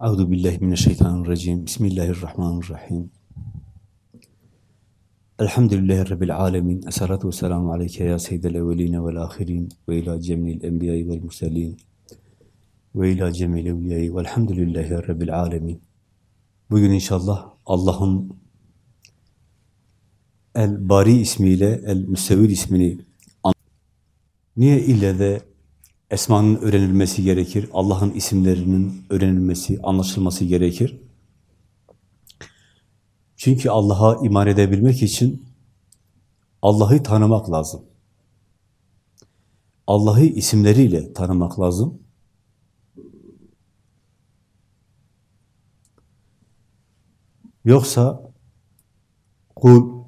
Euzu billahi mineşşeytanirracim. Bismillahirrahmanirrahim. Elhamdülillahi rabbil alamin. Essalatu vesselamu aleyke ya seyyidel evvelin ve'l ahirin ve ila cemil enbiya'i ve'l murselin ve ila cemil evliya'i ve'lhamdülillahi rabbil alamin. Bugün inşallah Allah'ın El Bari ismiyle El Müstevil ismini Niye ille de Esmanın öğrenilmesi gerekir. Allah'ın isimlerinin öğrenilmesi, anlaşılması gerekir. Çünkü Allah'a iman edebilmek için Allah'ı tanımak lazım. Allah'ı isimleriyle tanımak lazım. Yoksa kul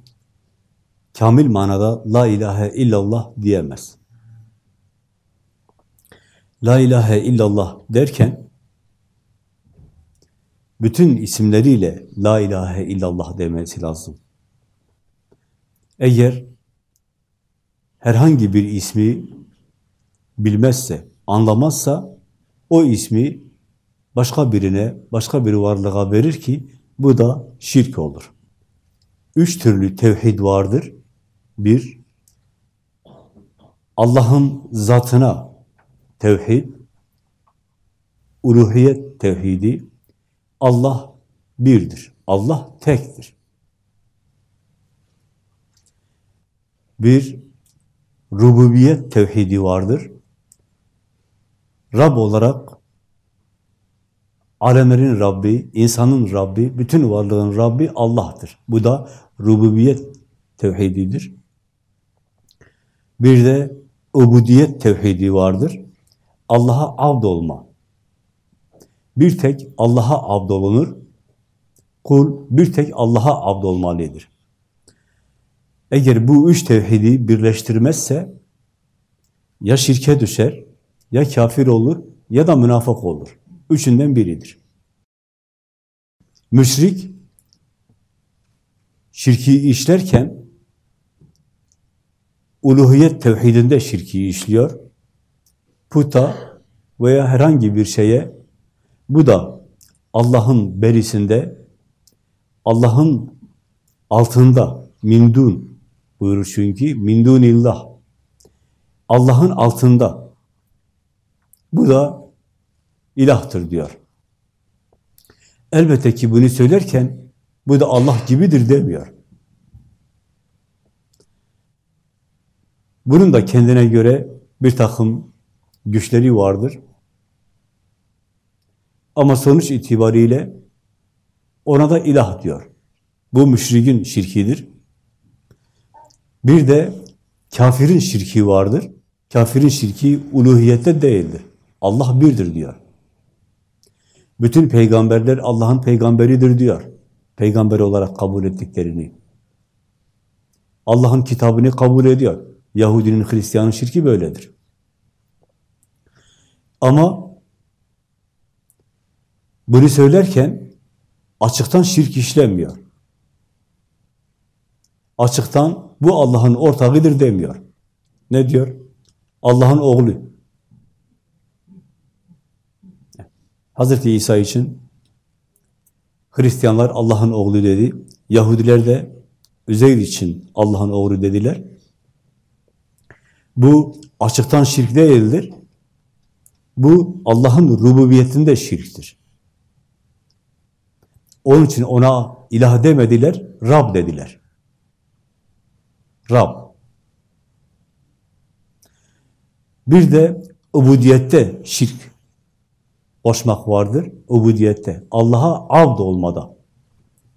kamil manada la ilahe illallah diyemez. La ilahe illallah derken bütün isimleriyle La ilahe illallah demesi lazım. Eğer herhangi bir ismi bilmezse, anlamazsa o ismi başka birine, başka bir varlığa verir ki bu da şirk olur. Üç türlü tevhid vardır. Bir, Allah'ın zatına tevhid, uluhiyet tevhidi, Allah birdir, Allah tektir. Bir rububiyet tevhidi vardır. Rab olarak alemlerin Rabbi, insanın Rabbi, bütün varlığın Rabbi Allah'tır. Bu da rububiyet tevhididir. Bir de ubudiyet tevhidi vardır. Allah'a abd olma. Bir tek Allah'a abd olunur. Kul bir tek Allah'a abd olmalıdır. Eğer bu üç tevhidi birleştirmezse ya şirke düşer, ya kafir olur, ya da münafık olur. Üçünden biridir. Müşrik, şirki işlerken, uluhiyet tevhidinde şirki işliyor, puta veya herhangi bir şeye, bu da Allah'ın berisinde, Allah'ın altında, mindun buyurur çünkü, mindunillah, Allah'ın altında, bu da ilahtır diyor. Elbette ki bunu söylerken, bu da Allah gibidir demiyor. Bunun da kendine göre bir takım güçleri vardır. Ama sonuç itibariyle ona da ilah diyor. Bu müşrikin şirkidir. Bir de kafirin şirki vardır. Kafirin şirki uluhiyette değildir. Allah birdir diyor. Bütün peygamberler Allah'ın peygamberidir diyor. Peygamber olarak kabul ettiklerini. Allah'ın kitabını kabul ediyor. Yahudinin, Hristiyanın şirki böyledir. Ama bunu söylerken açıktan şirk işlemiyor. Açıktan bu Allah'ın ortağıdır demiyor. Ne diyor? Allah'ın oğlu. Hazreti İsa için Hristiyanlar Allah'ın oğlu dedi. Yahudiler de Üzeyr için Allah'ın oğlu dediler. Bu açıktan şirk değildir. Bu Allah'ın rububiyetinde şirktir. Onun için ona ilah demediler, Rab dediler. Rab. Bir de ubudiyette şirk koşmak vardır. Ubudiyette. Allah'a abd olmada.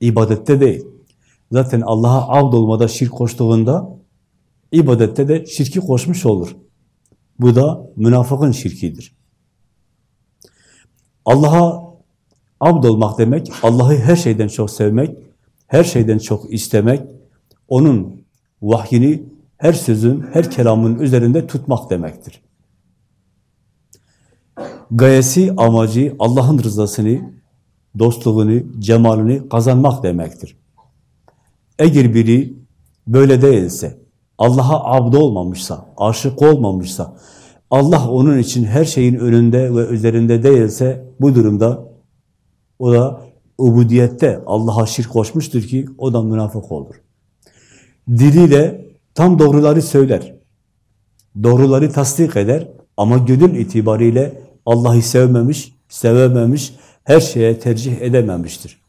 ibadette değil. Zaten Allah'a abd olmada şirk koştuğunda ibadette de şirki koşmuş olur. Bu da münafıkın şirkidir. Allah'a abd olmak demek, Allah'ı her şeyden çok sevmek, her şeyden çok istemek, onun vahyini her sözün, her kelamın üzerinde tutmak demektir. Gayesi, amacı Allah'ın rızasını, dostluğunu, cemalini kazanmak demektir. Eğer biri böyle değilse, Allah'a abd olmamışsa, aşık olmamışsa, Allah onun için her şeyin önünde ve üzerinde değilse bu durumda O da ubudiyette Allah'a şirk koşmuştur ki o da münafık olur. Diliyle tam doğruları söyler. Doğruları tasdik eder ama gönül itibariyle Allah'ı sevmemiş, sevememiş, her şeye tercih edememiştir.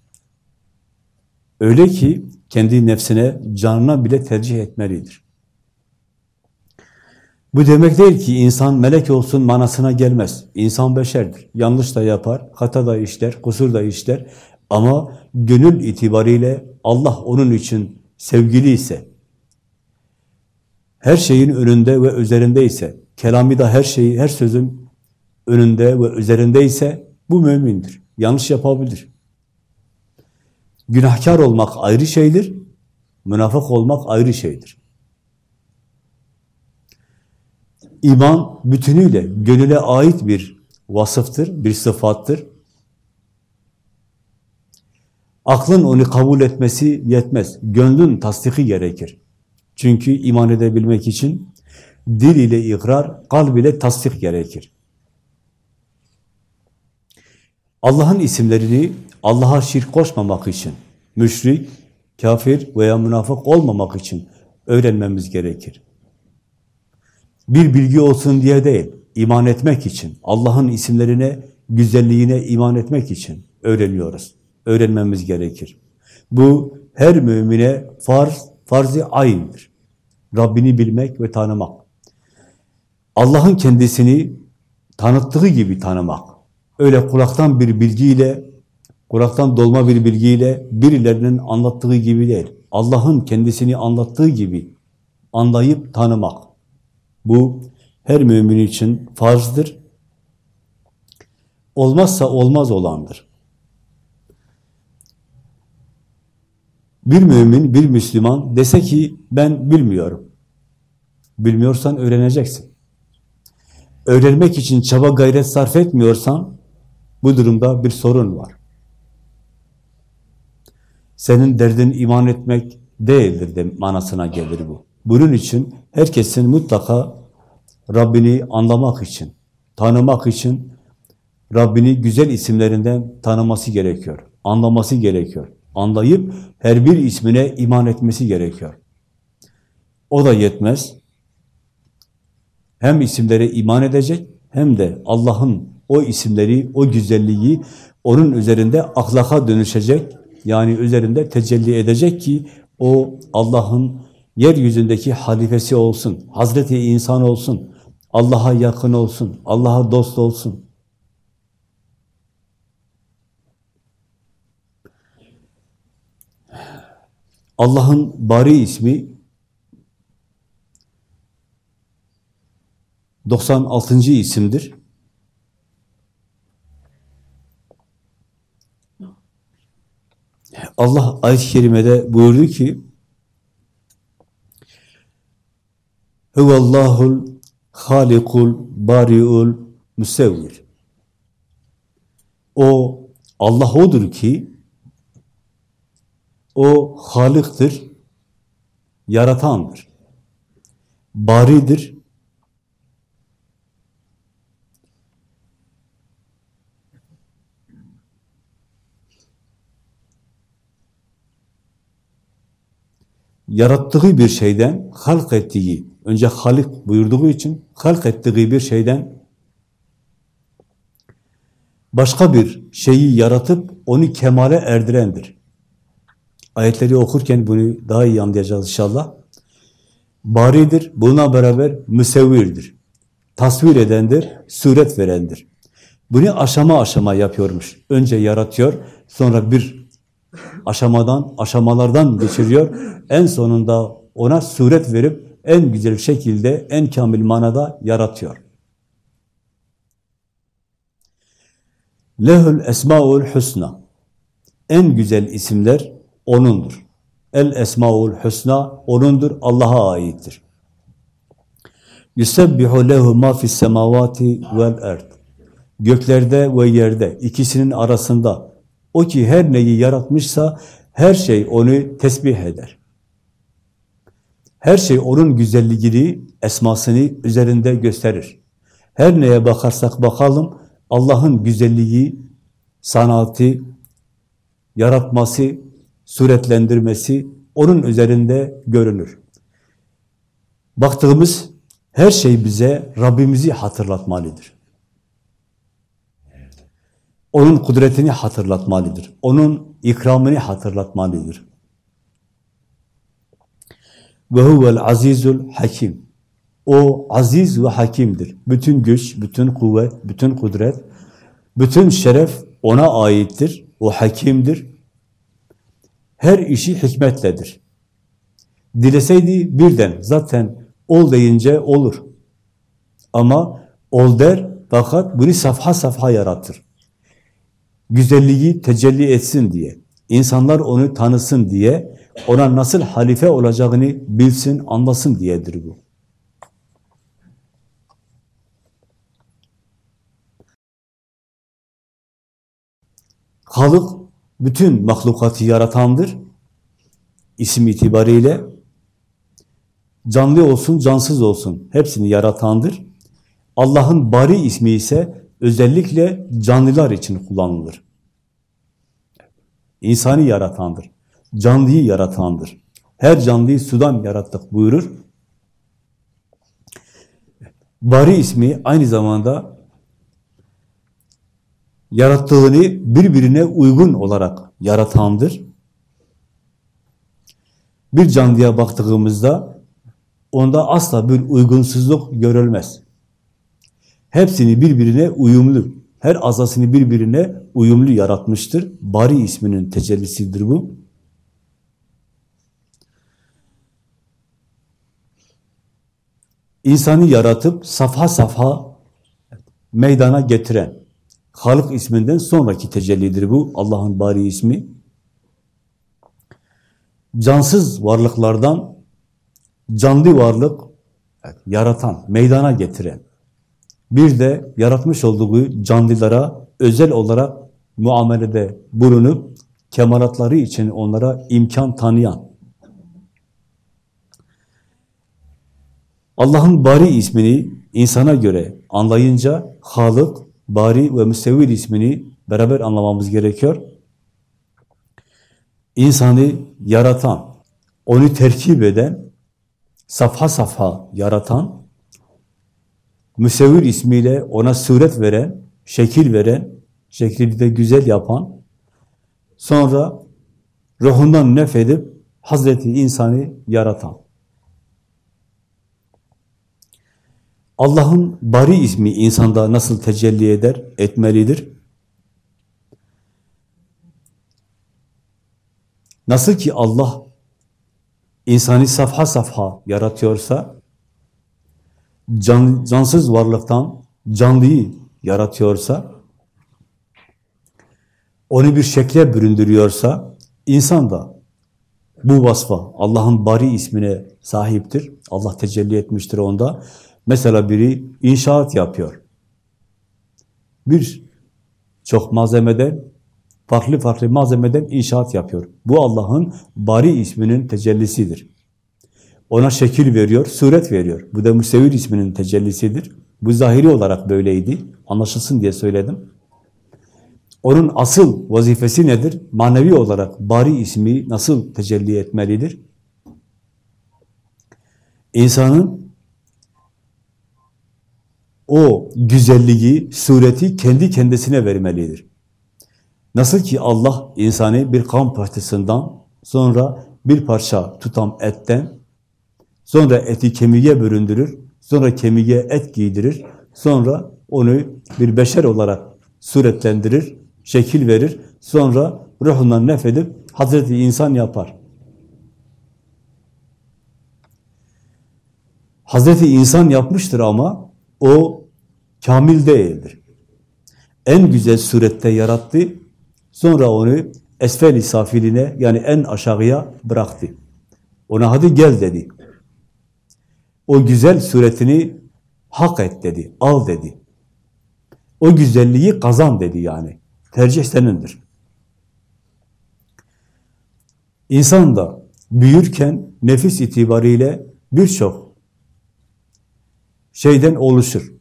Öyle ki kendi nefsine, canına bile tercih etmelidir. Bu demek değil ki insan melek olsun manasına gelmez. İnsan beşerdir. Yanlış da yapar, hata da işler, kusur da işler. Ama gönül itibariyle Allah onun için sevgili ise, her şeyin önünde ve üzerinde ise, kelami da her şeyi, her sözün önünde ve üzerinde ise bu mümindir. Yanlış yapabilir. Günahkar olmak ayrı şeydir, münafık olmak ayrı şeydir. İman bütünüyle gönüle ait bir vasıftır, bir sıfattır. Aklın onu kabul etmesi yetmez. Gönlün tasdiki gerekir. Çünkü iman edebilmek için dil ile ikrar, kalb ile tasdik gerekir. Allah'ın isimlerini Allah'a şirk koşmamak için, müşrik, kafir veya münafık olmamak için öğrenmemiz gerekir. Bir bilgi olsun diye değil, iman etmek için, Allah'ın isimlerine, güzelliğine iman etmek için öğreniyoruz. Öğrenmemiz gerekir. Bu her mümine farz, farz-ı ayindir. Rabbini bilmek ve tanımak. Allah'ın kendisini tanıttığı gibi tanımak. Öyle kulaktan bir bilgiyle, kulaktan dolma bir bilgiyle birilerinin anlattığı gibi değil. Allah'ın kendisini anlattığı gibi anlayıp tanımak. Bu her mümin için farzdır. Olmazsa olmaz olandır. Bir mümin, bir Müslüman dese ki ben bilmiyorum. Bilmiyorsan öğreneceksin. Öğrenmek için çaba gayret sarf etmiyorsan bu durumda bir sorun var. Senin derdin iman etmek değildir de manasına gelir bu. Bunun için herkesin mutlaka Rabbini anlamak için, tanımak için Rabbini güzel isimlerinden tanıması gerekiyor, anlaması gerekiyor. Anlayıp her bir ismine iman etmesi gerekiyor. O da yetmez. Hem isimlere iman edecek hem de Allah'ın o isimleri, o güzelliği onun üzerinde ahlaka dönüşecek, yani üzerinde tecelli edecek ki o Allah'ın yeryüzündeki halifesi olsun, Hazreti insan olsun, Allah'a yakın olsun, Allah'a dost olsun. Allah'ın Bari ismi 96. isimdir. Allah ayet-i kerimede buyurdu ki Huvallahul halikul bariul müsevvir O Allah odur ki o haliktir, yaratandır. Baridir, yarattığı bir şeyden, halk ettiği, önce halik buyurduğu için halk ettiği bir şeyden başka bir şeyi yaratıp onu kemale erdirendir. Ayetleri okurken bunu daha iyi anlayacağız inşallah. Baridir, buna beraber müsevvirdir. Tasvir edendir, suret verendir. Bunu aşama aşama yapıyormuş. Önce yaratıyor, sonra bir aşamadan, aşamalardan geçiriyor. En sonunda ona suret verip en güzel şekilde, en kamil manada yaratıyor. Lehül esmaul husna. En güzel isimler O'nundur. El esmaul husna O'nundur, Allah'a aittir. Yusebbihu lehu ma fis semavati vel erd. Göklerde ve yerde, ikisinin arasında o ki her neyi yaratmışsa her şey onu tesbih eder. Her şey onun güzelliğini, esmasını üzerinde gösterir. Her neye bakarsak bakalım Allah'ın güzelliği, sanatı, yaratması, suretlendirmesi onun üzerinde görünür. Baktığımız her şey bize Rabbimizi hatırlatmalıdır. Onun kudretini hatırlatmalıdır. Onun ikramını hatırlatmalıdır. Ve huvel azizul hakim. O aziz ve hakimdir. Bütün güç, bütün kuvvet, bütün kudret, bütün şeref ona aittir. O hakimdir. Her işi hikmetledir. Dileseydi birden zaten ol deyince olur. Ama ol der fakat bunu safha safha yaratır. Güzelliği tecelli etsin diye, insanlar onu tanısın diye, ona nasıl halife olacağını bilsin, anlasın diyedir bu. Halık bütün mahlukatı yaratandır. İsim itibariyle canlı olsun, cansız olsun hepsini yaratandır. Allah'ın bari ismi ise özellikle canlılar için kullanılır. İnsanı yaratandır. Canlıyı yaratandır. Her canlıyı sudan yarattık buyurur. Bari ismi aynı zamanda yarattığını birbirine uygun olarak yaratandır. Bir canlıya baktığımızda onda asla bir uygunsuzluk görülmez. Hepsini birbirine uyumlu, her azasını birbirine uyumlu yaratmıştır. Bari isminin tecellisidir bu. İnsanı yaratıp safha safha meydana getiren, Halık isminden sonraki tecellidir bu. Allah'ın bari ismi. Cansız varlıklardan canlı varlık yaratan, meydana getiren. Bir de yaratmış olduğu canlılara özel olarak muamelede bulunup kemalatları için onlara imkan tanıyan. Allah'ın bari ismini insana göre anlayınca Halık, Bari ve Müstevil ismini beraber anlamamız gerekiyor. İnsanı yaratan, onu terkip eden, safha safha yaratan, Müsevvir ismiyle ona suret veren, şekil veren, şeklini de güzel yapan, sonra ruhundan nefedip Hazreti insanı yaratan. Allah'ın bari ismi insanda nasıl tecelli eder, etmelidir? Nasıl ki Allah insanı safha safha yaratıyorsa, can, cansız varlıktan canlıyı yaratıyorsa, onu bir şekle büründürüyorsa, insan da bu vasfa, Allah'ın bari ismine sahiptir. Allah tecelli etmiştir onda. Mesela biri inşaat yapıyor. Bir çok malzemeden, farklı farklı malzemeden inşaat yapıyor. Bu Allah'ın bari isminin tecellisidir. Ona şekil veriyor, suret veriyor. Bu da Müsevir isminin tecellisidir. Bu zahiri olarak böyleydi. Anlaşılsın diye söyledim. Onun asıl vazifesi nedir? Manevi olarak bari ismi nasıl tecelli etmelidir? İnsanın o güzelliği, sureti kendi kendisine vermelidir. Nasıl ki Allah insanı bir kan parçasından, sonra bir parça tutam etten, sonra eti kemiğe büründürür, sonra kemiğe et giydirir, sonra onu bir beşer olarak suretlendirir, şekil verir, sonra ruhundan nefedip Hazreti insan yapar. Hazreti insan yapmıştır ama o kamil değildir. En güzel surette yarattı, sonra onu esfel-i safiline yani en aşağıya bıraktı. Ona hadi gel dedi. O güzel suretini hak et dedi, al dedi. O güzelliği kazan dedi yani. Tercih senindir. İnsan da büyürken nefis itibariyle birçok şeyden oluşur.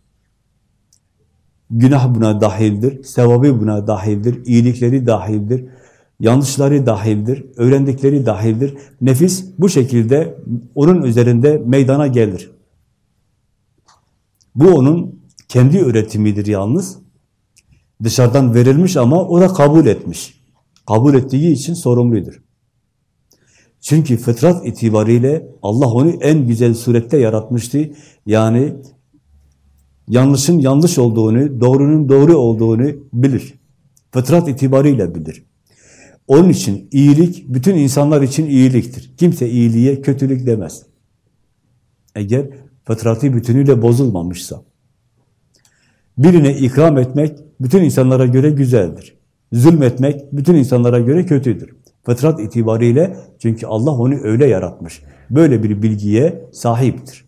Günah buna dahildir, sevabı buna dahildir, iyilikleri dahildir. Yanlışları dahildir, öğrendikleri dahildir. Nefis bu şekilde onun üzerinde meydana gelir. Bu onun kendi üretimidir yalnız. Dışarıdan verilmiş ama o da kabul etmiş. Kabul ettiği için sorumludur. Çünkü fıtrat itibariyle Allah onu en güzel surette yaratmıştı. Yani yanlışın yanlış olduğunu, doğrunun doğru olduğunu bilir. Fıtrat itibariyle bilir. Onun için iyilik, bütün insanlar için iyiliktir. Kimse iyiliğe kötülük demez. Eğer fıtratı bütünüyle bozulmamışsa. Birine ikram etmek, bütün insanlara göre güzeldir. Zulmetmek, bütün insanlara göre kötüdür. Fıtrat itibariyle, çünkü Allah onu öyle yaratmış. Böyle bir bilgiye sahiptir.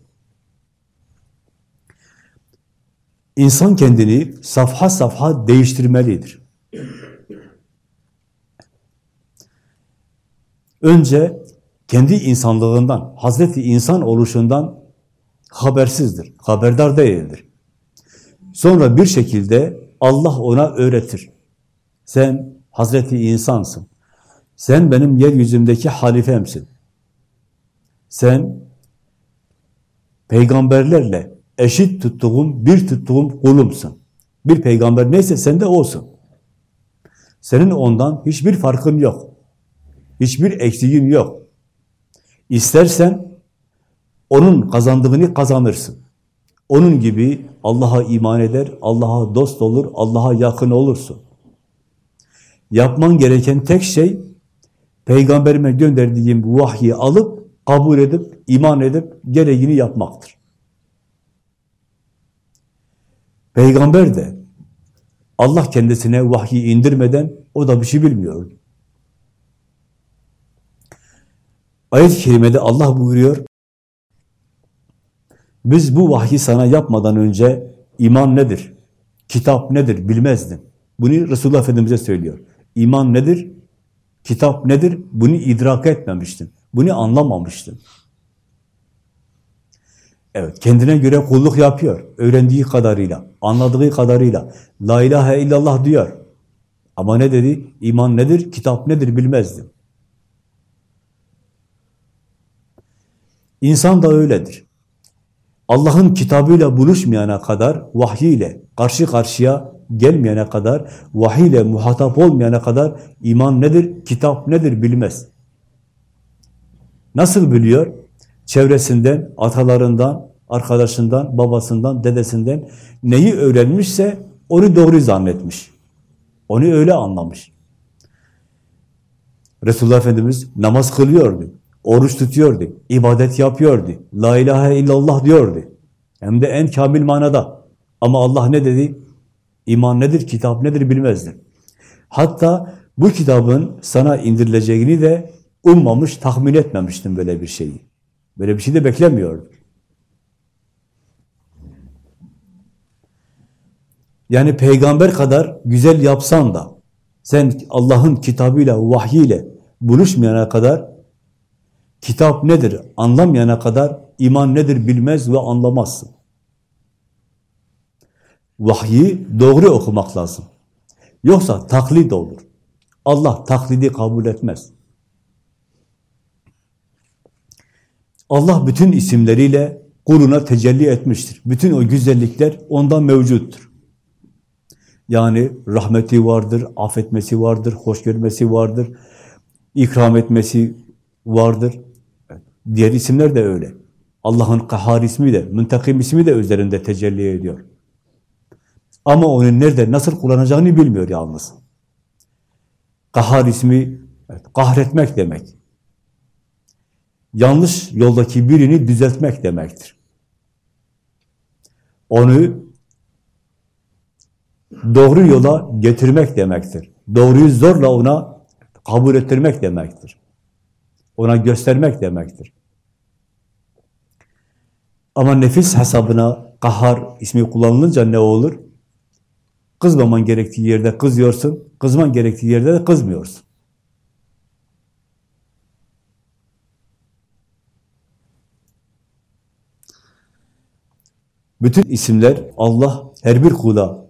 İnsan kendini safha safha değiştirmelidir. Önce kendi insanlığından, Hazreti insan oluşundan habersizdir, haberdar değildir. Sonra bir şekilde Allah ona öğretir. Sen Hazreti insansın. Sen benim yeryüzümdeki halifemsin. Sen peygamberlerle eşit tuttuğum, bir tuttuğum kulumsun. Bir peygamber neyse sen de olsun. Senin ondan hiçbir farkın yok. Hiçbir eksiğin yok. İstersen onun kazandığını kazanırsın. Onun gibi Allah'a iman eder, Allah'a dost olur, Allah'a yakın olursun. Yapman gereken tek şey, peygamberime gönderdiğim bu vahyi alıp, kabul edip, iman edip, gereğini yapmaktır. Peygamber de Allah kendisine vahyi indirmeden o da bir şey bilmiyordu. Ayet-i kerimede Allah buyuruyor, biz bu vahyi sana yapmadan önce iman nedir, kitap nedir bilmezdin. Bunu Resulullah Efendimiz'e söylüyor. İman nedir, kitap nedir bunu idrak etmemiştin. Bunu anlamamıştın. Evet, kendine göre kulluk yapıyor. Öğrendiği kadarıyla, anladığı kadarıyla. La ilahe illallah diyor. Ama ne dedi? İman nedir, kitap nedir bilmezdim. İnsan da öyledir. Allah'ın kitabıyla buluşmayana kadar, vahyiyle karşı karşıya gelmeyene kadar, vahiyle muhatap olmayana kadar iman nedir, kitap nedir bilmez. Nasıl biliyor? Çevresinden, atalarından, arkadaşından, babasından, dedesinden neyi öğrenmişse onu doğru zannetmiş. Onu öyle anlamış. Resulullah Efendimiz namaz kılıyordu. Oruç tutuyordu, ibadet yapıyordu, la ilahe illallah diyordu. Hem de en kamil manada. Ama Allah ne dedi? İman nedir, kitap nedir bilmezdi. Hatta bu kitabın sana indirileceğini de ummamış, tahmin etmemiştim böyle bir şeyi. Böyle bir şey de beklemiyordu. Yani peygamber kadar güzel yapsan da sen Allah'ın kitabıyla, vahyiyle buluşmayana kadar kitap nedir anlamayana kadar iman nedir bilmez ve anlamazsın. Vahyi doğru okumak lazım. Yoksa taklit olur. Allah taklidi kabul etmez. Allah bütün isimleriyle kuluna tecelli etmiştir. Bütün o güzellikler ondan mevcuttur. Yani rahmeti vardır, affetmesi vardır, hoş görmesi vardır, ikram etmesi vardır. Diğer isimler de öyle. Allah'ın kahar ismi de, müntakim ismi de üzerinde tecelli ediyor. Ama onu nerede, nasıl kullanacağını bilmiyor yalnız. Kahar ismi, evet, kahretmek demek. Yanlış yoldaki birini düzeltmek demektir. Onu doğru yola getirmek demektir. Doğruyu zorla ona kabul ettirmek demektir. Ona göstermek demektir. Ama nefis hesabına kahar ismi kullanılınca ne olur? Kızmaman gerektiği yerde kızıyorsun, kızman gerektiği yerde de kızmıyorsun. Bütün isimler Allah her bir kula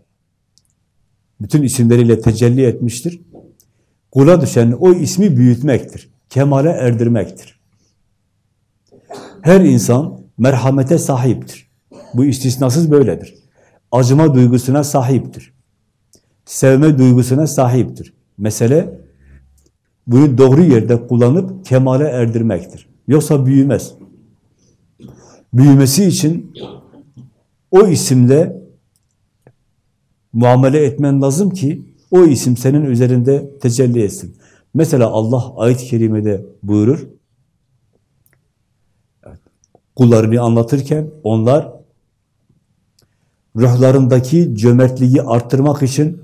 bütün isimleriyle tecelli etmiştir. Kula düşen o ismi büyütmektir. Kemale erdirmektir. Her insan merhamete sahiptir. Bu istisnasız böyledir. Acıma duygusuna sahiptir. Sevme duygusuna sahiptir. Mesele bunu doğru yerde kullanıp kemale erdirmektir. Yoksa büyümez. Büyümesi için o isimle muamele etmen lazım ki o isim senin üzerinde tecelli etsin. Mesela Allah ayet-i kerimede buyurur. Kullarını anlatırken onlar ruhlarındaki cömertliği arttırmak için,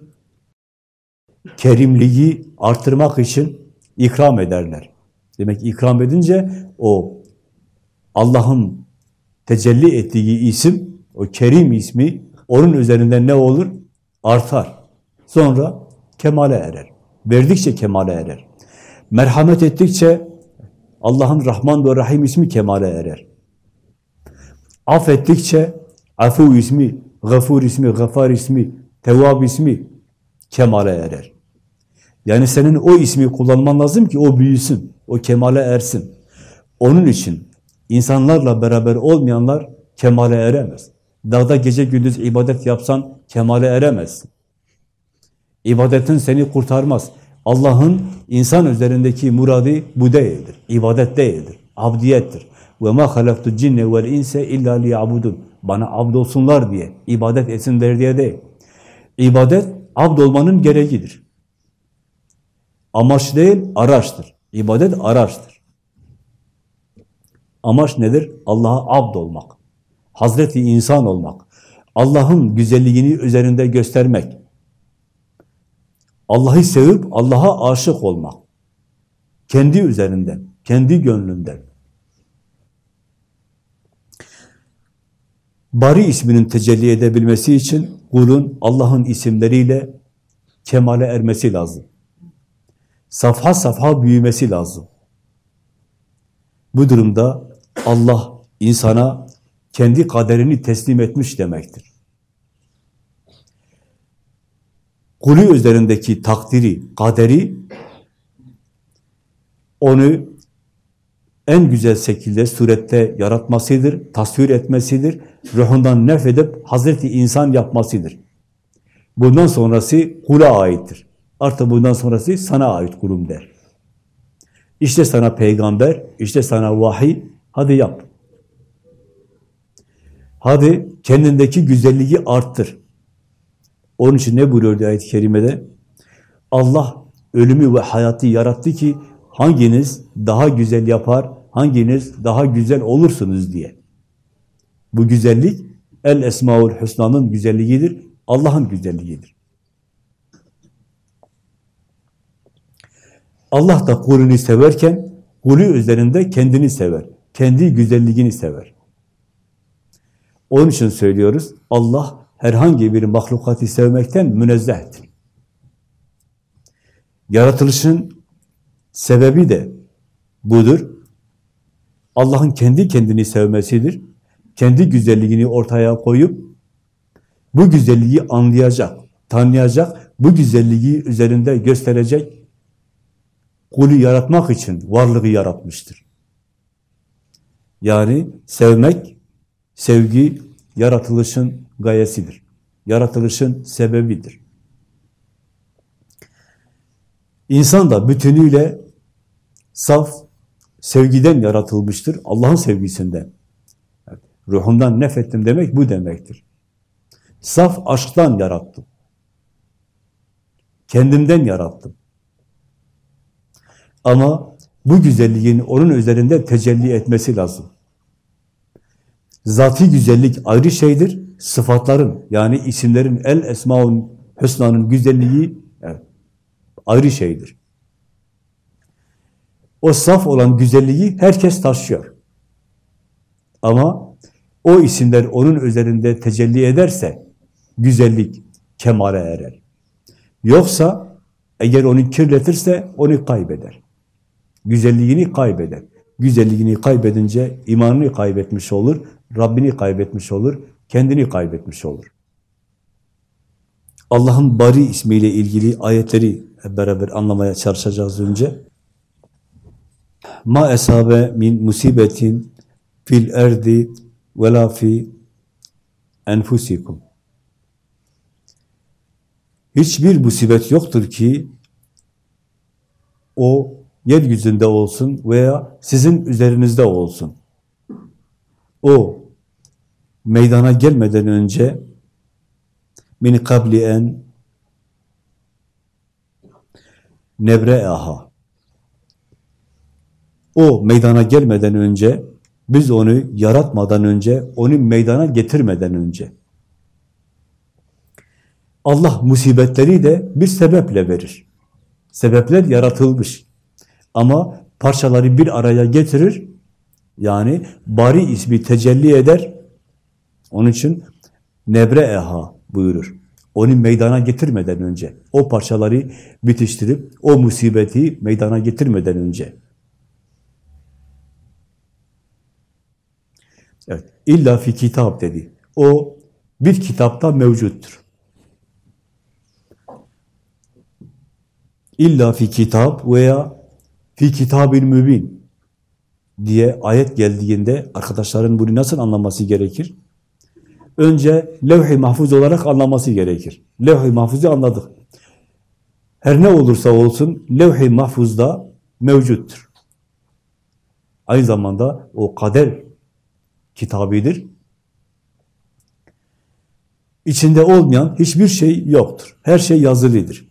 kerimliği arttırmak için ikram ederler. Demek ikram edince o Allah'ın tecelli ettiği isim, o Kerim ismi onun üzerinde ne olur? Artar. Sonra kemale erer. Verdikçe kemale erer. Merhamet ettikçe Allah'ın Rahman ve Rahim ismi kemale erer. Affettikçe Afu ismi, Gafur ismi, Gafar ismi, Tevvab ismi kemale erer. Yani senin o ismi kullanman lazım ki o büyüsün, o kemale ersin. Onun için insanlarla beraber olmayanlar kemale eremez. Dağda gece gündüz ibadet yapsan kemale eremezsin. İbadetin seni kurtarmaz. Allah'ın insan üzerindeki muradı bu değildir. İbadet değildir. Abdiyettir. Ve ma halaktu cinne vel inse illa liyabudun. Bana abd olsunlar diye, ibadet etsinler diye değil. İbadet abd olmanın gereğidir. Amaç değil, araçtır. İbadet araçtır. Amaç nedir? Allah'a abd olmak. Hazreti insan olmak. Allah'ın güzelliğini üzerinde göstermek. Allah'ı sevip Allah'a aşık olmak. Kendi üzerinden, kendi gönlünden. Bari isminin tecelli edebilmesi için kulun Allah'ın isimleriyle kemale ermesi lazım. Safha safha büyümesi lazım. Bu durumda Allah insana kendi kaderini teslim etmiş demektir. Kulü üzerindeki takdiri, kaderi onu en güzel şekilde surette yaratmasıdır, tasvir etmesidir, ruhundan nefedip Hazreti insan yapmasıdır. Bundan sonrası kula aittir. Artık bundan sonrası sana ait kulum der. İşte sana peygamber, işte sana vahiy, hadi yap. Hadi kendindeki güzelliği arttır. Onun için ne buyuruyor ayet-i kerimede? Allah ölümü ve hayatı yarattı ki hanginiz daha güzel yapar, hanginiz daha güzel olursunuz diye. Bu güzellik El Esmaül Hüsna'nın güzelliğidir, Allah'ın güzelliğidir. Allah da kulünü severken kulü üzerinde kendini sever. Kendi güzelliğini sever. Onun için söylüyoruz Allah herhangi bir mahlukatı sevmekten münezzehtir. Yaratılışın sebebi de budur. Allah'ın kendi kendini sevmesidir. Kendi güzelliğini ortaya koyup bu güzelliği anlayacak, tanıyacak, bu güzelliği üzerinde gösterecek kulü yaratmak için varlığı yaratmıştır. Yani sevmek, sevgi yaratılışın gayesidir. Yaratılışın sebebidir. İnsan da bütünüyle saf sevgiden yaratılmıştır. Allah'ın sevgisinden. Ruhumdan nefettim demek bu demektir. Saf aşktan yarattım. Kendimden yarattım. Ama bu güzelliğin onun üzerinde tecelli etmesi lazım. Zati güzellik ayrı şeydir. Sıfatların yani isimlerin el esmaun hüsnanın güzelliği evet, ayrı şeydir. O saf olan güzelliği herkes taşıyor. Ama o isimler onun üzerinde tecelli ederse güzellik kemale erer. Yoksa eğer onu kirletirse onu kaybeder. Güzelliğini kaybeder. Güzelliğini kaybedince imanını kaybetmiş olur, Rabbini kaybetmiş olur, kendini kaybetmiş olur. Allah'ın Bari ismiyle ilgili ayetleri beraber anlamaya çalışacağız önce. Ma esabe min musibetin fil erdi ve la fi enfusikum. Hiçbir musibet yoktur ki o yeryüzünde olsun veya sizin üzerinizde olsun. O meydana gelmeden önce min kabli en nebre'aha o meydana gelmeden önce biz onu yaratmadan önce onu meydana getirmeden önce Allah musibetleri de bir sebeple verir. Sebepler yaratılmış. Ama parçaları bir araya getirir. Yani bari ismi tecelli eder. Onun için nebre eha buyurur. Onu meydana getirmeden önce, o parçaları bitiştirip, o musibeti meydana getirmeden önce. Evet, illa fi kitap dedi. O bir kitapta mevcuttur. İlla fi kitap veya fi kitabin mübin diye ayet geldiğinde arkadaşların bunu nasıl anlaması gerekir? Önce levh-i mahfuz olarak anlaması gerekir. Levh-i mahfuzu anladık. Her ne olursa olsun levh-i mahfuzda mevcuttur. Aynı zamanda o kader kitabidir. İçinde olmayan hiçbir şey yoktur. Her şey yazılıdır.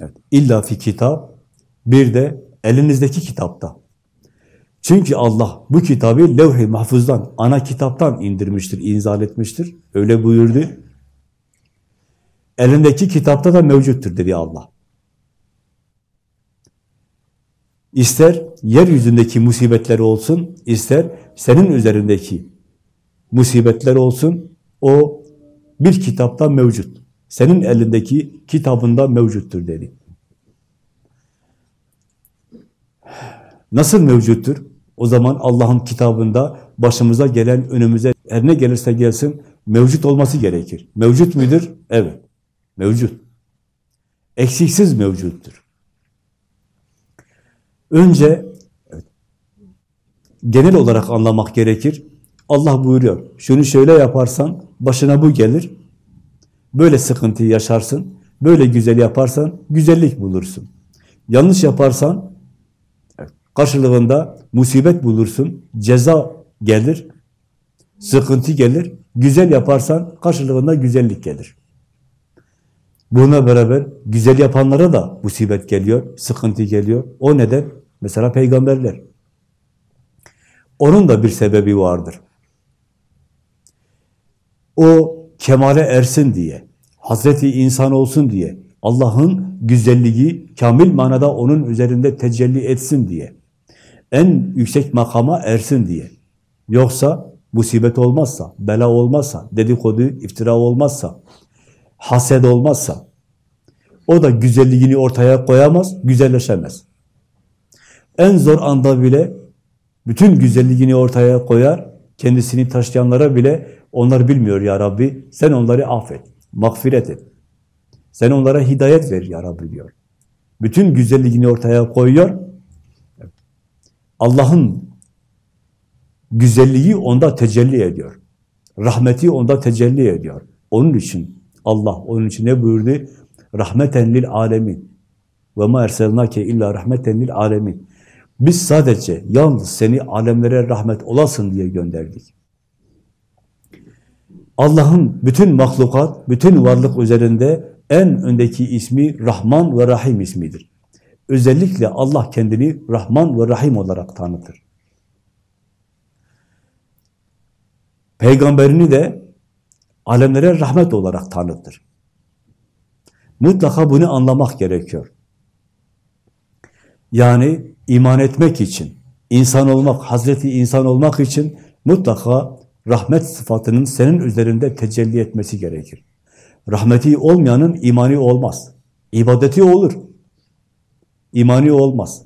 Evet, illa fi kitap, bir de elinizdeki kitapta. Çünkü Allah bu kitabı levh-i mahfuzdan, ana kitaptan indirmiştir, inzal etmiştir. Öyle buyurdu. Elindeki kitapta da mevcuttur dedi Allah. İster yeryüzündeki musibetler olsun, ister senin üzerindeki musibetler olsun, o bir kitapta mevcut. Senin elindeki kitabında mevcuttur dedi. Nasıl mevcuttur? O zaman Allah'ın kitabında başımıza gelen, önümüze her ne gelirse gelsin mevcut olması gerekir. Mevcut müdür? Evet. Mevcut. Eksiksiz mevcuttur. Önce evet, genel olarak anlamak gerekir. Allah buyuruyor, şunu şöyle yaparsan başına bu gelir. Böyle sıkıntı yaşarsın. Böyle güzel yaparsan güzellik bulursun. Yanlış yaparsan karşılığında musibet bulursun, ceza gelir, sıkıntı gelir. Güzel yaparsan karşılığında güzellik gelir. Buna beraber güzel yapanlara da musibet geliyor, sıkıntı geliyor. O neden? Mesela peygamberler. Onun da bir sebebi vardır. O kemale ersin diye, Hazreti insan olsun diye, Allah'ın güzelliği kamil manada onun üzerinde tecelli etsin diye, en yüksek makama ersin diye. Yoksa musibet olmazsa, bela olmazsa, dedikodu, iftira olmazsa, haset olmazsa, o da güzelliğini ortaya koyamaz, güzelleşemez. En zor anda bile bütün güzelliğini ortaya koyar, kendisini taşıyanlara bile onlar bilmiyor ya Rabbi, sen onları affet, mağfiret et. Sen onlara hidayet ver ya Rabbi diyor. Bütün güzelliğini ortaya koyuyor. Allah'ın güzelliği onda tecelli ediyor. Rahmeti onda tecelli ediyor. Onun için Allah onun için ne buyurdu? Rahmeten lil alemin. Ve ma erselnake illa rahmeten lil alemin. Biz sadece yalnız seni alemlere rahmet olasın diye gönderdik. Allah'ın bütün mahlukat, bütün varlık üzerinde en öndeki ismi Rahman ve Rahim ismidir. Özellikle Allah kendini Rahman ve Rahim olarak tanıtır. Peygamberini de alemlere rahmet olarak tanıtır. Mutlaka bunu anlamak gerekiyor. Yani iman etmek için, insan olmak, Hazreti insan olmak için mutlaka rahmet sıfatının senin üzerinde tecelli etmesi gerekir. Rahmeti olmayanın imani olmaz. İbadeti olur. İmani olmaz.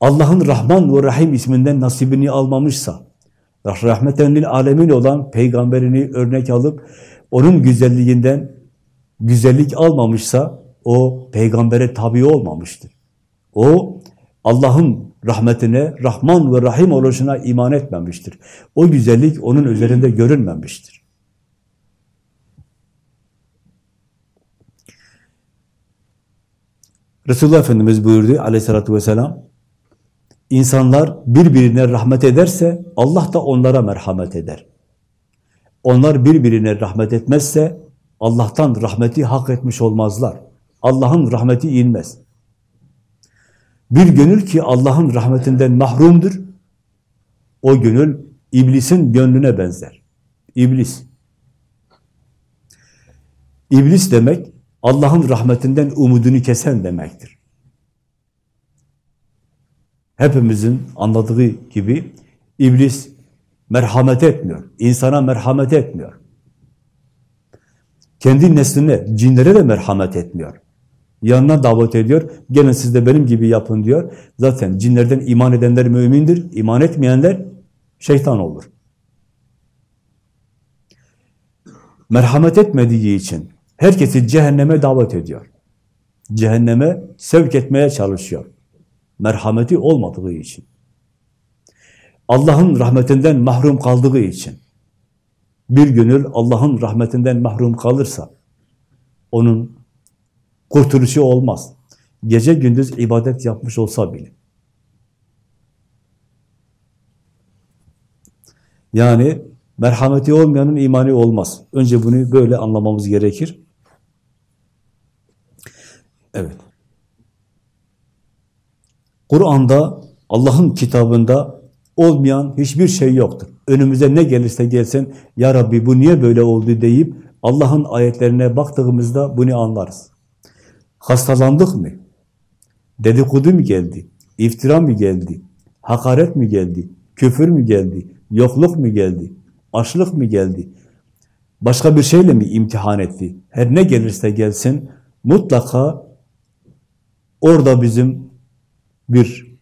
Allah'ın Rahman ve Rahim isminden nasibini almamışsa, rahmeten lil alemin olan peygamberini örnek alıp, onun güzelliğinden güzellik almamışsa o peygambere tabi olmamıştır. O Allah'ın rahmetine, Rahman ve Rahim oluşuna iman etmemiştir. O güzellik onun üzerinde görünmemiştir. Resulullah Efendimiz buyurdu aleyhissalatü vesselam, insanlar birbirine rahmet ederse Allah da onlara merhamet eder. Onlar birbirine rahmet etmezse Allah'tan rahmeti hak etmiş olmazlar. Allah'ın rahmeti inmez. Bir gönül ki Allah'ın rahmetinden mahrumdur, o gönül iblisin gönlüne benzer. İblis. İblis demek, Allah'ın rahmetinden umudunu kesen demektir. Hepimizin anladığı gibi iblis merhamet etmiyor, insana merhamet etmiyor. Kendi nesline, cinlere de merhamet etmiyor. Yanına davet ediyor. Gelin siz de benim gibi yapın diyor. Zaten cinlerden iman edenler mümindir. iman etmeyenler şeytan olur. Merhamet etmediği için herkesi cehenneme davet ediyor. Cehenneme sevk etmeye çalışıyor. Merhameti olmadığı için. Allah'ın rahmetinden mahrum kaldığı için. Bir gönül Allah'ın rahmetinden mahrum kalırsa onun kurtuluşu olmaz. Gece gündüz ibadet yapmış olsa bile. Yani merhameti olmayanın imanı olmaz. Önce bunu böyle anlamamız gerekir. Evet. Kur'an'da, Allah'ın kitabında olmayan hiçbir şey yoktur. Önümüze ne gelirse gelsin, Ya Rabbi bu niye böyle oldu deyip Allah'ın ayetlerine baktığımızda bunu anlarız. Hastalandık mı? Dedikodu mu geldi? İftira mı geldi? Hakaret mi geldi? Küfür mü geldi? Yokluk mu geldi? Açlık mı geldi? Başka bir şeyle mi imtihan etti? Her ne gelirse gelsin mutlaka orada bizim bir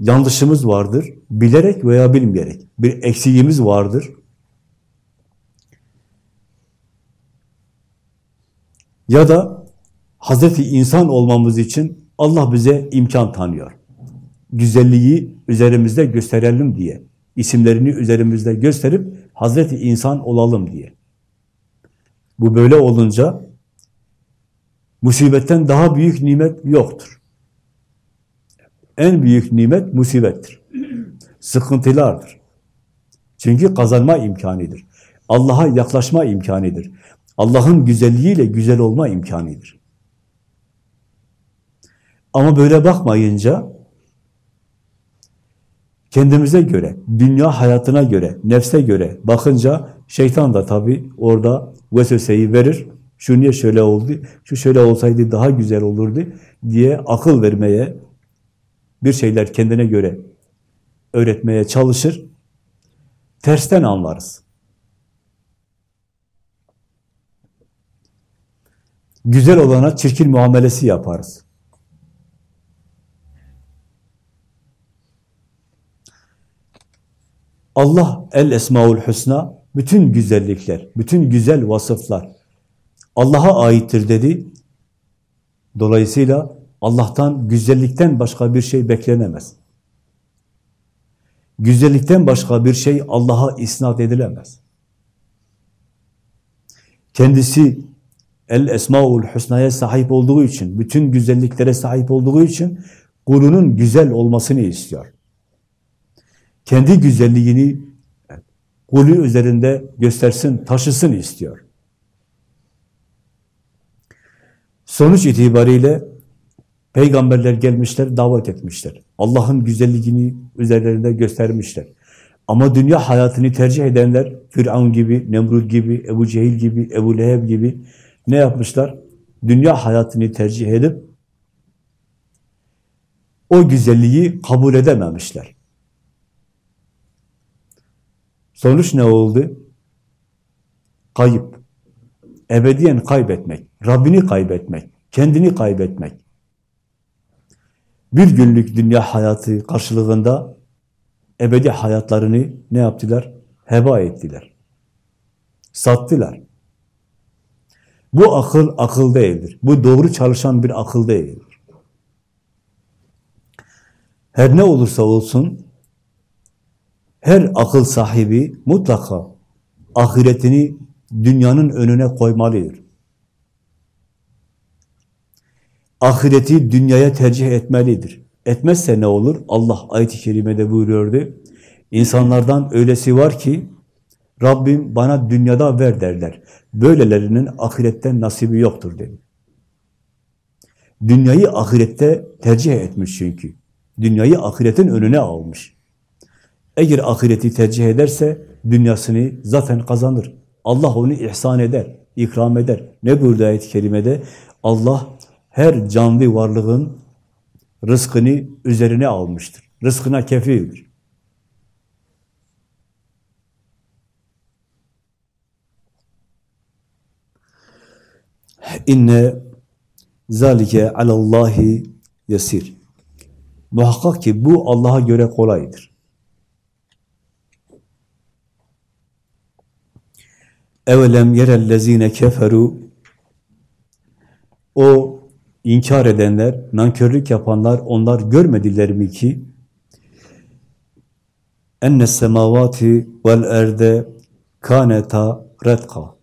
yanlışımız vardır. Bilerek veya bilmeyerek. Bir eksiğimiz vardır. Ya da Hazreti insan olmamız için Allah bize imkan tanıyor. Güzelliği üzerimizde gösterelim diye. isimlerini üzerimizde gösterip Hazreti insan olalım diye. Bu böyle olunca musibetten daha büyük nimet yoktur. En büyük nimet musibettir. Sıkıntılardır. Çünkü kazanma imkanidir. Allah'a yaklaşma imkanidir. Allah'ın güzelliğiyle güzel olma imkanidir. Ama böyle bakmayınca kendimize göre, dünya hayatına göre, nefse göre bakınca şeytan da tabii orada vesveseyi verir. Şu niye şöyle oldu, şu şöyle olsaydı daha güzel olurdu diye akıl vermeye, bir şeyler kendine göre öğretmeye çalışır. Tersten anlarız. Güzel olana çirkin muamelesi yaparız. Allah el esmaul husna bütün güzellikler, bütün güzel vasıflar Allah'a aittir dedi. Dolayısıyla Allah'tan güzellikten başka bir şey beklenemez. Güzellikten başka bir şey Allah'a isnat edilemez. Kendisi El Esmaul Hüsna'ya sahip olduğu için, bütün güzelliklere sahip olduğu için kulunun güzel olmasını istiyor. Kendi güzelliğini kulü üzerinde göstersin, taşısın istiyor. Sonuç itibariyle peygamberler gelmişler, davet etmişler. Allah'ın güzelliğini üzerlerinde göstermişler. Ama dünya hayatını tercih edenler, Firavun gibi, Nemrut gibi, Ebu Cehil gibi, Ebu Leheb gibi, ne yapmışlar? Dünya hayatını tercih edip o güzelliği kabul edememişler. Sonuç ne oldu? Kayıp. Ebediyen kaybetmek. Rabbini kaybetmek. Kendini kaybetmek. Bir günlük dünya hayatı karşılığında ebedi hayatlarını ne yaptılar? Heba ettiler. Sattılar. Bu akıl, akıl değildir. Bu doğru çalışan bir akıl değildir. Her ne olursa olsun, her akıl sahibi mutlaka ahiretini dünyanın önüne koymalıdır. Ahireti dünyaya tercih etmelidir. Etmezse ne olur? Allah ayet-i kerimede buyuruyordu. İnsanlardan öylesi var ki Rabbim bana dünyada ver derler. Böylelerinin ahiretten nasibi yoktur dedi. Dünyayı ahirette tercih etmiş çünkü. Dünyayı ahiretin önüne almış. Eğer ahireti tercih ederse dünyasını zaten kazanır. Allah onu ihsan eder, ikram eder. Ne buyurdu ayet-i kerimede? Allah her canlı varlığın rızkını üzerine almıştır. Rızkına kefildir. İnne zalike alallahi yasir. Muhakkak ki bu Allah'a göre kolaydır. Evelem yerellezine keferu o inkar edenler, nankörlük yapanlar, onlar görmediler mi ki enne semavati vel erde kaneta redka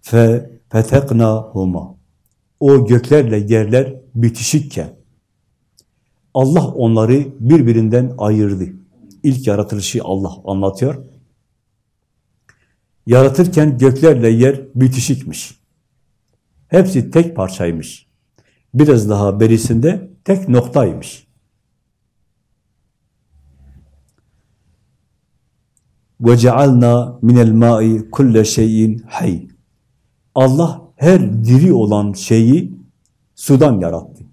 fe feteknahuma o göklerle yerler bitişikken Allah onları birbirinden ayırdı. İlk yaratılışı Allah anlatıyor. Yaratırken göklerle yer bitişikmiş. Hepsi tek parçaymış. Biraz daha berisinde tek noktaymış. وَجَعَلْنَا مِنَ الْمَاءِ كُلَّ شَيْءٍ حَيٍّ Allah her diri olan şeyi sudan yarattı.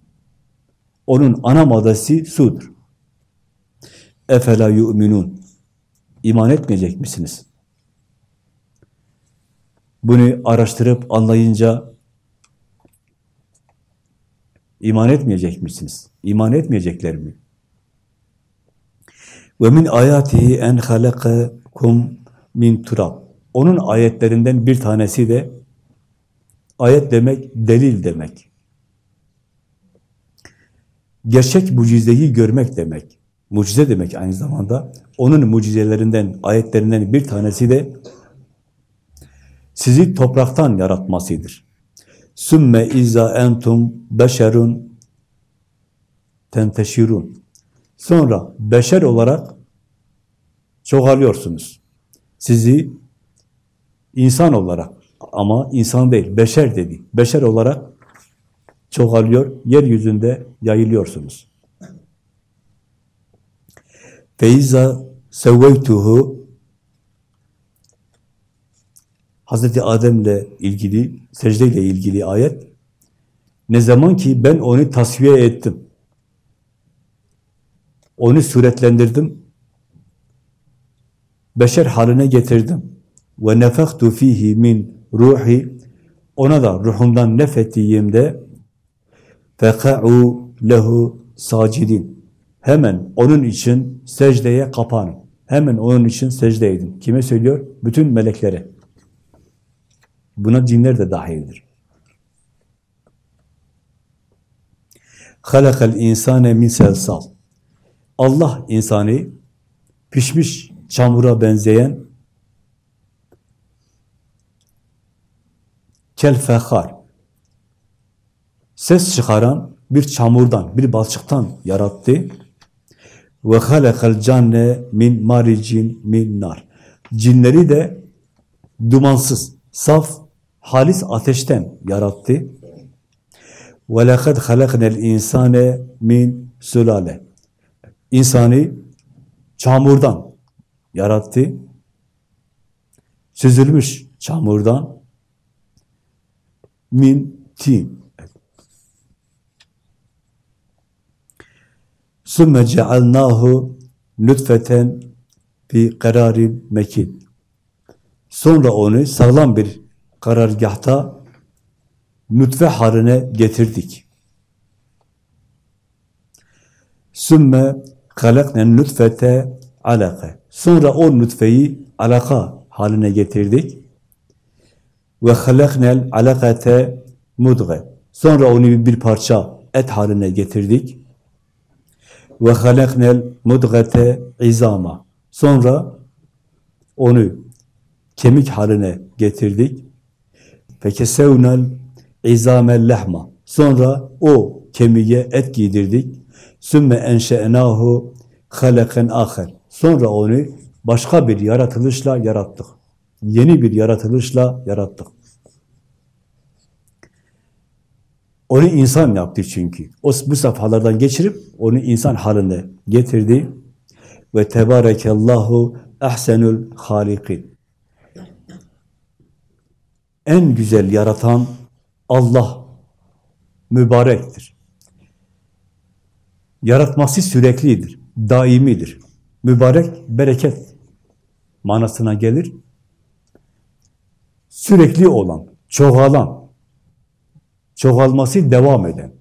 Onun ana maddesi sudur. اَفَلَا يُؤْمِنُونَ İman etmeyecek misiniz? Bunu araştırıp anlayınca iman etmeyecek misiniz? İman etmeyecekler mi? Ve min ayatihi en halakakum min turab. Onun ayetlerinden bir tanesi de ayet demek delil demek. Gerçek mucizeyi görmek demek. Mucize demek aynı zamanda. Onun mucizelerinden, ayetlerinden bir tanesi de sizi topraktan yaratmasıdır. Sümme izâ entum beşerun tenteşirun. Sonra beşer olarak çoğalıyorsunuz. Sizi insan olarak ama insan değil, beşer dedi. Beşer olarak çoğalıyor, yeryüzünde yayılıyorsunuz. Feiza sevveytuhu Hazreti Adem'le ilgili, secdeyle ilgili ayet. Ne zaman ki ben onu tasfiye ettim, onu suretlendirdim, beşer haline getirdim. Ve nefektu fihi min ruhi, ona da ruhumdan nefettiğimde feka'u lehu sacidin. Hemen onun için secdeye kapanın. Hemen onun için secde edin. Kime söylüyor? Bütün meleklere. Buna cinler de dahildir. halakal insane min selsal. Allah insanı pişmiş çamura benzeyen kelfehar ses çıkaran bir çamurdan, bir balçıktan yarattı. Ve halakal canne min maricin min nar. Cinleri de dumansız, saf halis ateşten yarattı. وَلَقَدْ خَلَقْنَا الْاِنْسَانَ min sülale. İnsanı çamurdan yarattı. Süzülmüş çamurdan min tin. ثُمَّ جَعَلْنَاهُ nütfeten fi kararin mekin. Sonra onu sağlam bir karargahta nutfe haline getirdik. Sümme halaknen nutfete alaka. Sonra o nutfeyi alaka haline getirdik. Ve halaknel alakate mudge. Sonra onu bir parça et haline getirdik. Ve halaknel mudgate izama. Sonra onu kemik haline getirdik. Fekesevnel izamel lehma. Sonra o kemiğe et giydirdik. Sümme enşe'nahu haleken aher. Sonra onu başka bir yaratılışla yarattık. Yeni bir yaratılışla yarattık. Onu insan yaptı çünkü. O bu safhalardan geçirip onu insan haline getirdi. Ve tebarekallahu ahsenul halikin. En güzel yaratan Allah mübarektir. Yaratması süreklidir, daimidir. Mübarek, bereket manasına gelir. Sürekli olan, çoğalan, çoğalması devam eden.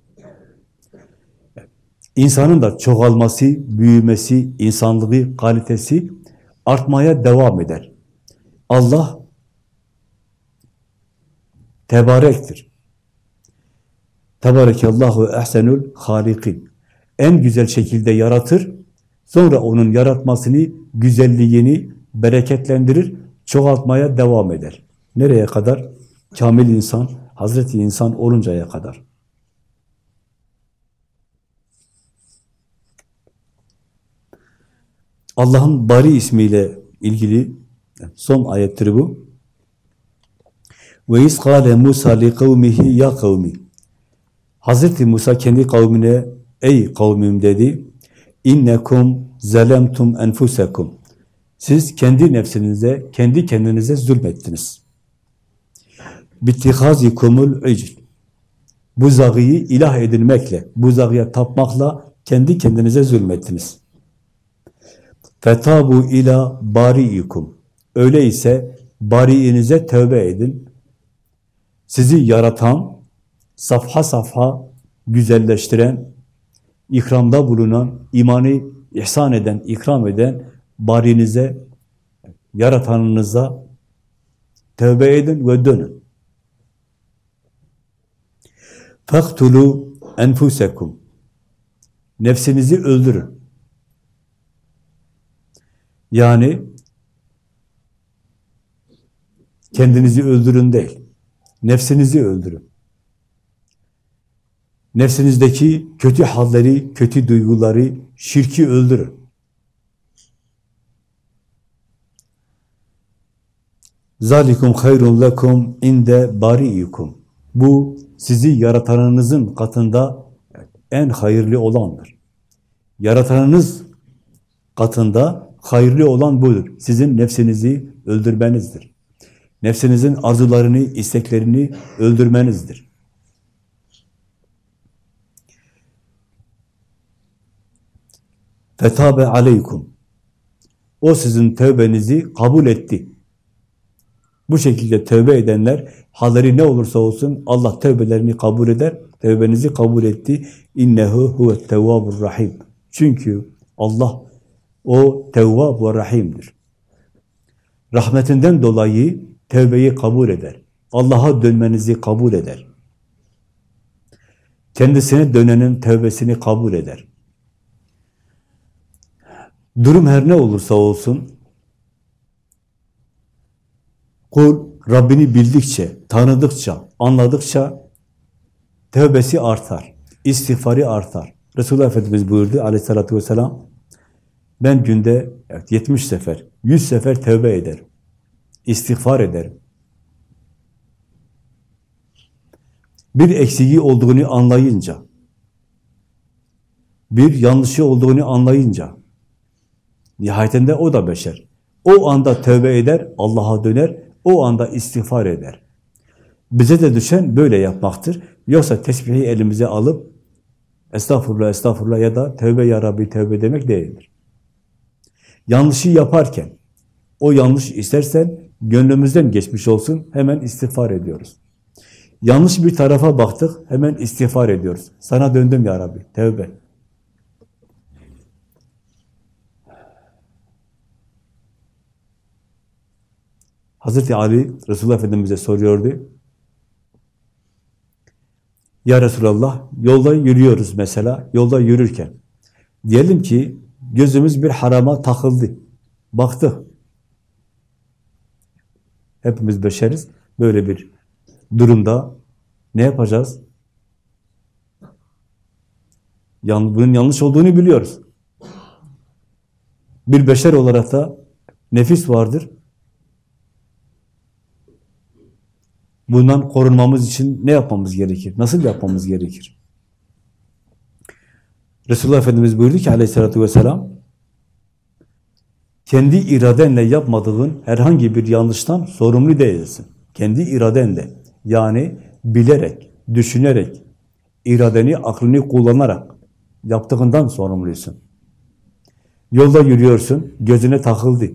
İnsanın da çoğalması, büyümesi, insanlığı, kalitesi artmaya devam eder. Allah tebarektir. Tebarekallahu ehsenul halikin. En güzel şekilde yaratır, sonra onun yaratmasını, güzelliğini bereketlendirir, çoğaltmaya devam eder. Nereye kadar? Kamil insan, Hazreti insan oluncaya kadar. Allah'ın Bari ismiyle ilgili son ayettir bu. Ve iz kâle Musa li kavmihi ya kavmi. Hazreti Musa kendi kavmine ey kavmim dedi. İnnekum zelemtum enfusekum. Siz kendi nefsinize, kendi kendinize zulmettiniz. Bittihazikumul icl. Buzağıyı ilah edinmekle, buzağıya tapmakla kendi kendinize zulmettiniz. Fetabu ila bari'ikum. Öyleyse bari'inize tövbe edin. Sizi yaratan, safha safha güzelleştiren, ikramda bulunan, imanı ihsan eden, ikram eden barinize, yaratanınıza tövbe edin ve dönün. Faktulu enfusekum. Nefsinizi öldürün. Yani kendinizi öldürün değil. Nefsinizi öldürün. Nefsinizdeki kötü halleri, kötü duyguları, şirki öldürün. Zalikum hayrun lekum inde bari'ikum. Bu sizi yaratanınızın katında en hayırlı olandır. Yaratanınız katında hayırlı olan budur. Sizin nefsinizi öldürmenizdir. Nefsinizin arzularını, isteklerini öldürmenizdir. Fetabe aleykum. O sizin tövbenizi kabul etti. Bu şekilde tövbe edenler, halleri ne olursa olsun Allah tövbelerini kabul eder, tövbenizi kabul etti. İnnehu huvet tevvabur rahim. Çünkü Allah o tevvab ve rahimdir. Rahmetinden dolayı tövbeyi kabul eder. Allah'a dönmenizi kabul eder. Kendisine dönenin tövbesini kabul eder. Durum her ne olursa olsun, kul Rabbini bildikçe, tanıdıkça, anladıkça tövbesi artar, istiğfarı artar. Resulullah Efendimiz buyurdu aleyhissalatü vesselam, ben günde evet, 70 sefer, 100 sefer tövbe ederim, istiğfar ederim. Bir eksiği olduğunu anlayınca, bir yanlışı olduğunu anlayınca, nihayetinde o da beşer. O anda tövbe eder, Allah'a döner, o anda istiğfar eder. Bize de düşen böyle yapmaktır. Yoksa tesbihi elimize alıp estağfurullah, estağfurullah ya da tövbe ya Rabbi tövbe demek değildir. Yanlışı yaparken o yanlış istersen gönlümüzden geçmiş olsun hemen istiğfar ediyoruz. Yanlış bir tarafa baktık hemen istiğfar ediyoruz. Sana döndüm ya Rabbi tövbe. Hazreti Ali Resulullah Efendimiz'e soruyordu. Ya Resulallah, yolda yürüyoruz mesela, yolda yürürken. Diyelim ki gözümüz bir harama takıldı. Baktı. Hepimiz beşeriz. Böyle bir durumda ne yapacağız? Bunun yanlış olduğunu biliyoruz. Bir beşer olarak da nefis vardır. Bundan korunmamız için ne yapmamız gerekir? Nasıl yapmamız gerekir? Resulullah Efendimiz buyurdu ki aleyhissalatü vesselam kendi iradenle yapmadığın herhangi bir yanlıştan sorumlu değilsin. Kendi iradenle yani bilerek, düşünerek, iradeni, aklını kullanarak yaptığından sorumlusun. Yolda yürüyorsun, gözüne takıldı.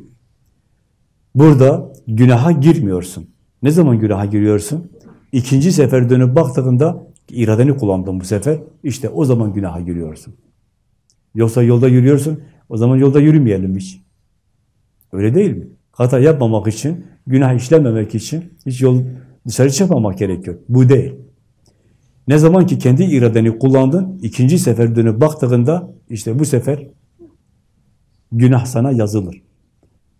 Burada günaha girmiyorsun. Ne zaman günaha giriyorsun? İkinci sefer dönüp baktığında iradeni kullandın bu sefer. İşte o zaman günaha giriyorsun. Yoksa yolda yürüyorsun, o zaman yolda yürümeyelim hiç. Öyle değil mi? Hata yapmamak için, günah işlememek için hiç yol dışarı çıkmamak gerekiyor. Bu değil. Ne zaman ki kendi iradeni kullandın, ikinci sefer dönüp baktığında işte bu sefer günah sana yazılır.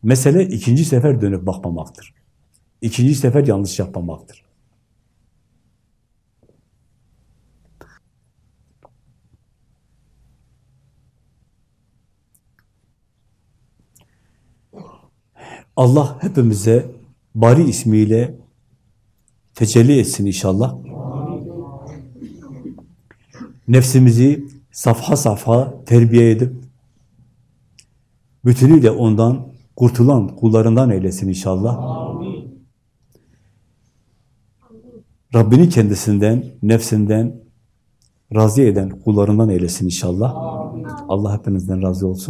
Mesele ikinci sefer dönüp bakmamaktır. İkinci sefer yanlış yapmamaktır. Allah hepimize bari ismiyle tecelli etsin inşallah. Nefsimizi safha safha terbiye edip bütünüyle ondan kurtulan kullarından eylesin inşallah. Rabbini kendisinden, nefsinden razı eden kullarından eylesin inşallah. Allah hepinizden razı olsun.